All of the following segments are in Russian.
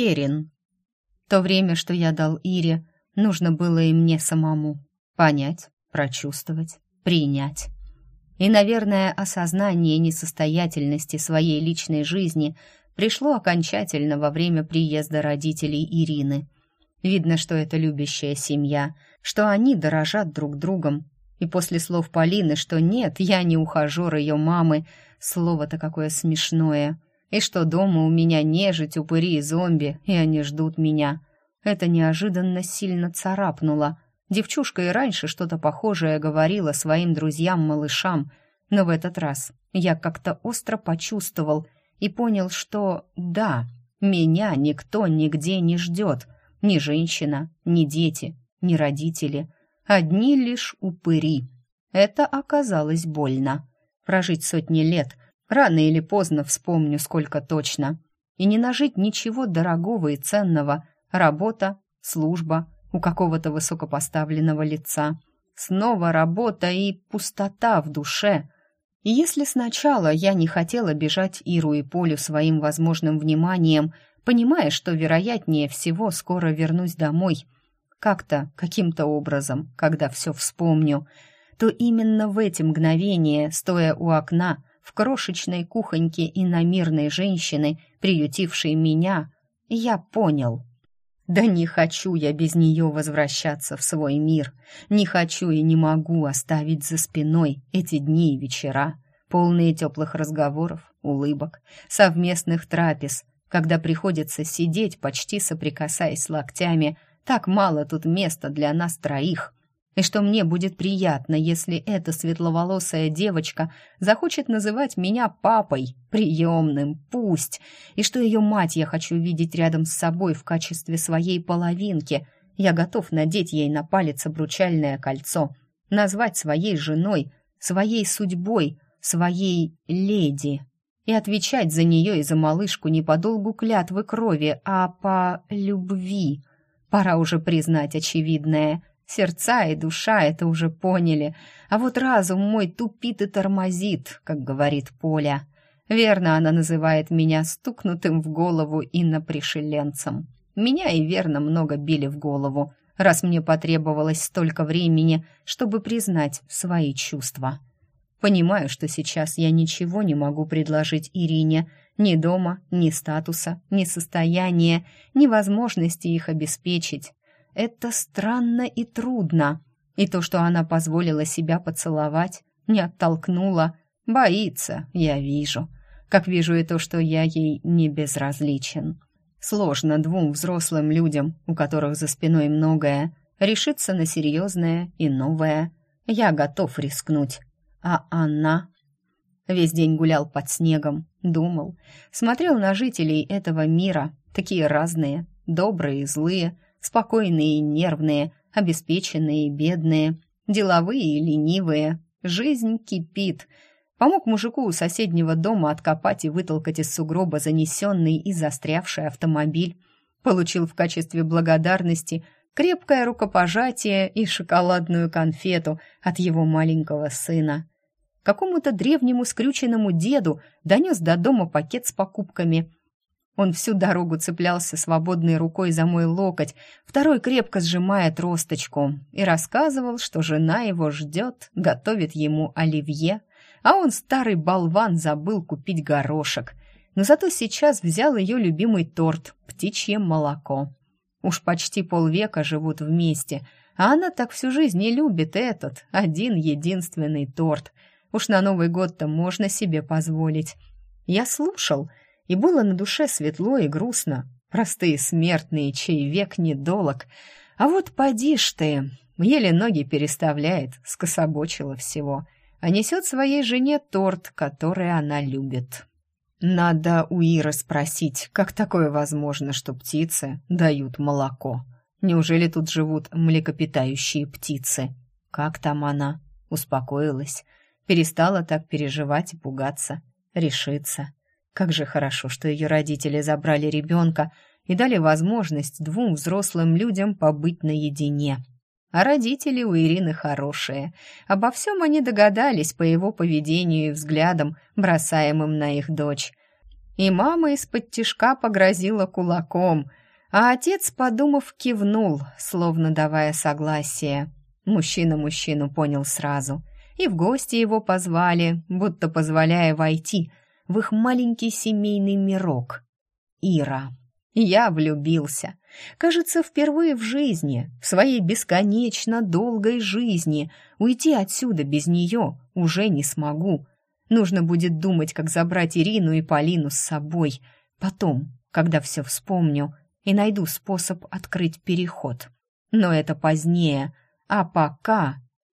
Керин. То время, что я дал Ире, нужно было и мне самому понять, прочувствовать, принять. И, наверное, осознание несостоятельности своей личной жизни пришло окончательно во время приезда родителей Ирины. Видно, что это любящая семья, что они дорожат друг другом. И после слов Полины, что нет, я не ухажер ее мамы, слово-то какое смешное — и что дома у меня нежить, упыри и зомби, и они ждут меня. Это неожиданно сильно царапнуло. Девчушка и раньше что-то похожее говорила своим друзьям-малышам, но в этот раз я как-то остро почувствовал и понял, что да, меня никто нигде не ждет, ни женщина, ни дети, ни родители, одни лишь упыри. Это оказалось больно. Прожить сотни лет — Рано или поздно вспомню, сколько точно. И не нажить ничего дорогого и ценного. Работа, служба у какого-то высокопоставленного лица. Снова работа и пустота в душе. И если сначала я не хотела бежать Иру и Полю своим возможным вниманием, понимая, что вероятнее всего скоро вернусь домой, как-то, каким-то образом, когда все вспомню, то именно в эти мгновения, стоя у окна, в крошечной кухоньке иномирной женщины, приютившей меня, я понял. Да не хочу я без нее возвращаться в свой мир. Не хочу и не могу оставить за спиной эти дни и вечера, полные теплых разговоров, улыбок, совместных трапез, когда приходится сидеть, почти соприкасаясь локтями, так мало тут места для нас троих — и что мне будет приятно, если эта светловолосая девочка захочет называть меня папой, приемным, пусть, и что ее мать я хочу видеть рядом с собой в качестве своей половинки. Я готов надеть ей на палец обручальное кольцо, назвать своей женой, своей судьбой, своей леди и отвечать за нее и за малышку не по долгу клятвы крови, а по любви. Пора уже признать очевидное — Сердца и душа это уже поняли, а вот разум мой тупит и тормозит, как говорит Поля. Верно она называет меня стукнутым в голову инопришеленцем. Меня и верно много били в голову, раз мне потребовалось столько времени, чтобы признать свои чувства. Понимаю, что сейчас я ничего не могу предложить Ирине, ни дома, ни статуса, ни состояния, ни возможности их обеспечить. Это странно и трудно. И то, что она позволила себя поцеловать, не оттолкнула, боится, я вижу. Как вижу и то, что я ей не безразличен. Сложно двум взрослым людям, у которых за спиной многое, решиться на серьезное и новое. Я готов рискнуть. А она... Весь день гулял под снегом, думал, смотрел на жителей этого мира, такие разные, добрые и злые, Спокойные и нервные, обеспеченные и бедные, деловые и ленивые. Жизнь кипит. Помог мужику у соседнего дома откопать и вытолкать из сугроба занесенный и застрявший автомобиль. Получил в качестве благодарности крепкое рукопожатие и шоколадную конфету от его маленького сына. Какому-то древнему скрюченному деду донес до дома пакет с покупками – он всю дорогу цеплялся свободной рукой за мой локоть, второй крепко сжимая тросточку, и рассказывал, что жена его ждет, готовит ему оливье, а он, старый болван, забыл купить горошек. Но зато сейчас взял ее любимый торт — птичье молоко. Уж почти полвека живут вместе, а она так всю жизнь не любит этот, один единственный торт. Уж на Новый год-то можно себе позволить. Я слушал — и было на душе светло и грустно. Простые смертные, чей век недолог. А вот поди ж ты, еле ноги переставляет, скособочила всего, а несет своей жене торт, который она любит. Надо у Иры спросить, как такое возможно, что птицы дают молоко? Неужели тут живут млекопитающие птицы? Как там она? Успокоилась, перестала так переживать и пугаться, решиться. Как же хорошо, что ее родители забрали ребенка и дали возможность двум взрослым людям побыть наедине. А родители у Ирины хорошие. Обо всем они догадались по его поведению и взглядам, бросаемым на их дочь. И мама из-под тишка погрозила кулаком, а отец, подумав, кивнул, словно давая согласие. Мужчина мужчину понял сразу. И в гости его позвали, будто позволяя войти в их маленький семейный мирок. Ира. Я влюбился. Кажется, впервые в жизни, в своей бесконечно долгой жизни, уйти отсюда без нее уже не смогу. Нужно будет думать, как забрать Ирину и Полину с собой. Потом, когда все вспомню и найду способ открыть переход. Но это позднее. А пока...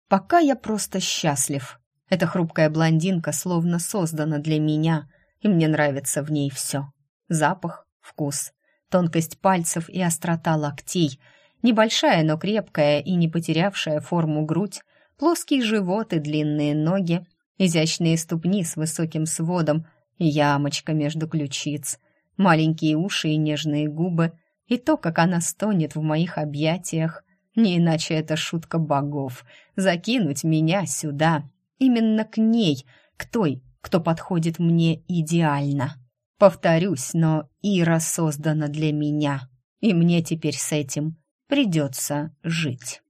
Пока я просто счастлив. Эта хрупкая блондинка словно создана для меня, и мне нравится в ней все. Запах, вкус, тонкость пальцев и острота локтей, небольшая, но крепкая и не потерявшая форму грудь, плоский живот и длинные ноги, изящные ступни с высоким сводом, ямочка между ключиц, маленькие уши и нежные губы, и то, как она стонет в моих объятиях. Не иначе это шутка богов — закинуть меня сюда, именно к ней, к той, кто подходит мне идеально. Повторюсь, но Ира создана для меня, и мне теперь с этим придется жить.